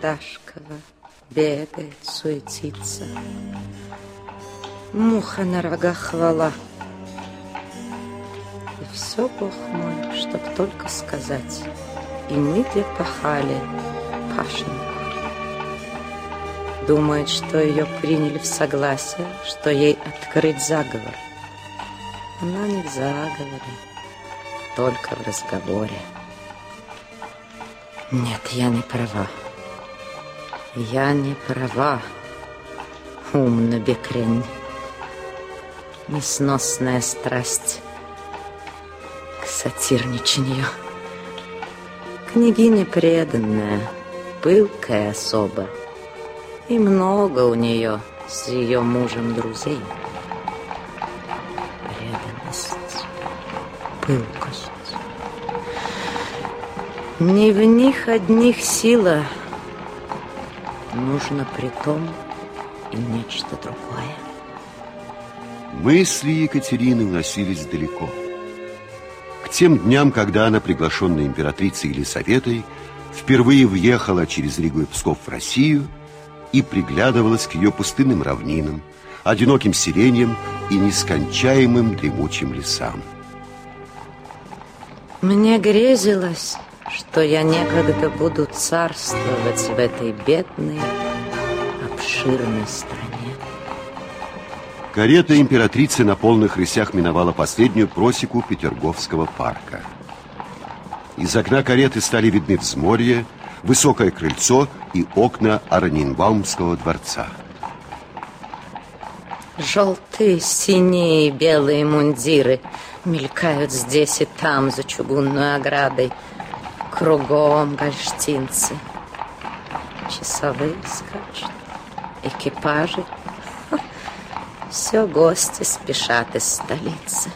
Дашкова бегает, суетится. Муха на рогах хвала. И все, Бог мой, чтоб только сказать. И мы где пахали пашенку. Думает, что ее приняли в согласие, что ей открыть заговор. Она не в заговоре, только в разговоре. Нет, я не права. Я не права, умна бекрень. Несносная страсть к сатирничанию. Княгиня преданная, пылкая особа. И много у нее с ее мужем друзей. Преданность, пылкость. Не в них одних сила — Нужно при том и нечто другое. Мысли Екатерины уносились далеко. К тем дням, когда она, приглашенная императрицей Елисаветой, впервые въехала через Ригу и Псков в Россию и приглядывалась к ее пустынным равнинам, одиноким сиреньям и нескончаемым дремучим лесам. Мне грезилось, что я некогда буду царствовать в этой бедной, обширной стране. Карета императрицы на полных рысях миновала последнюю просеку Петерговского парка. Из окна кареты стали видны взморье, высокое крыльцо и окна Аранинбаумского дворца. Желтые, синие и белые мундиры мелькают здесь и там за чугунной оградой – Кругом гольштинцы. Часовые скачут, экипажи. Все гости спешат из столицы.